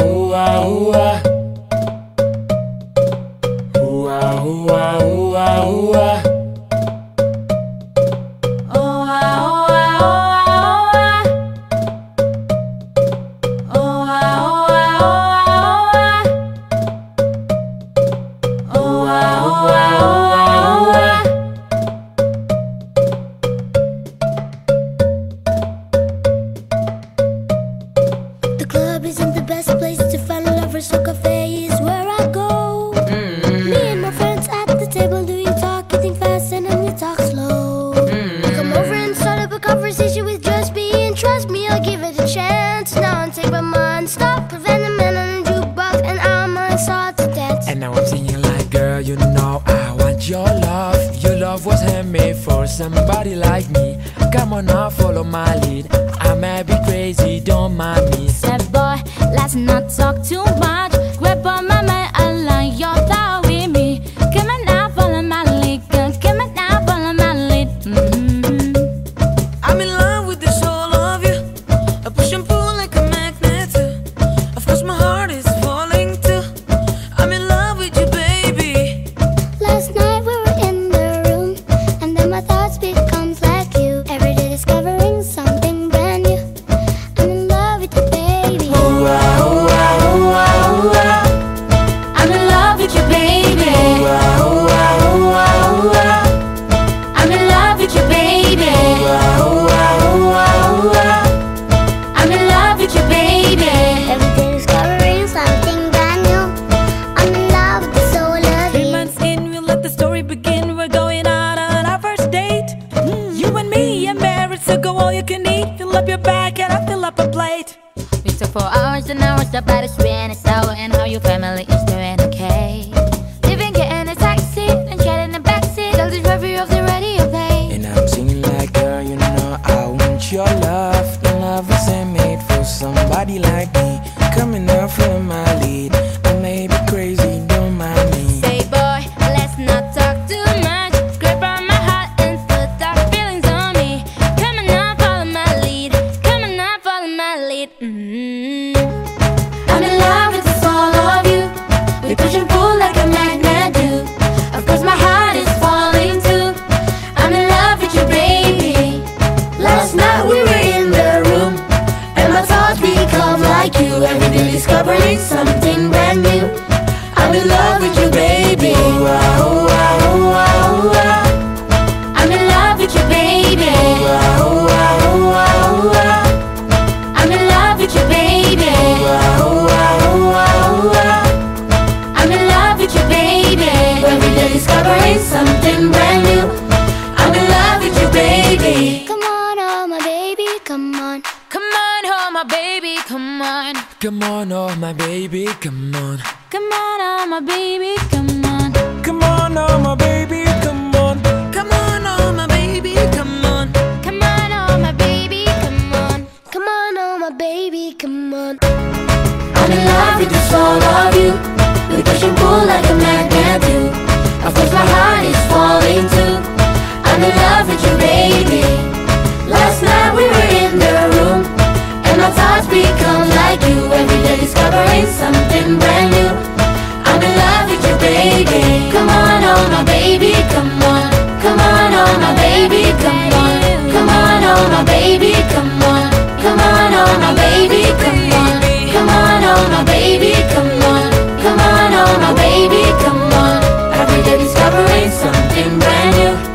ooh, ah, ooh, ah. Me, I'll give it a chance. Now I'm take my mind, stop, prevent the man on the jukebox, and I'm on start to dance. And now I'm singing like, girl, you know I want your love. Your love was handmade for somebody like me. Come on now, follow my lead. I may be crazy, don't mind me. Said boy, let's not talk too much. We took four hours and hours about us when it's and how your family is doing okay. Living, getting a taxi and chatting in the backseat. I'll just review of the radio play. And I'm singing like, girl, you know I want your love. Your love was handmade for somebody like me. Coming up from my lead. Come on, oh my baby, come on. Come on, oh my baby, come on. Come on, oh my baby, come on. Come on, oh my baby, come on. Come on, oh my baby, come on. Come on, oh my baby, come on. I'm in love with the soul of you. We push and pull like a magnet do. Of course, my heart is falling too. I'm in love with baby. Come on, oh my baby, come on. Come on, oh my baby, come on. Come on, oh my baby, come on. Come on, oh my baby, come on. Come on, oh my baby, come on. Come on, oh my baby, come on. Every day discovering something brand new.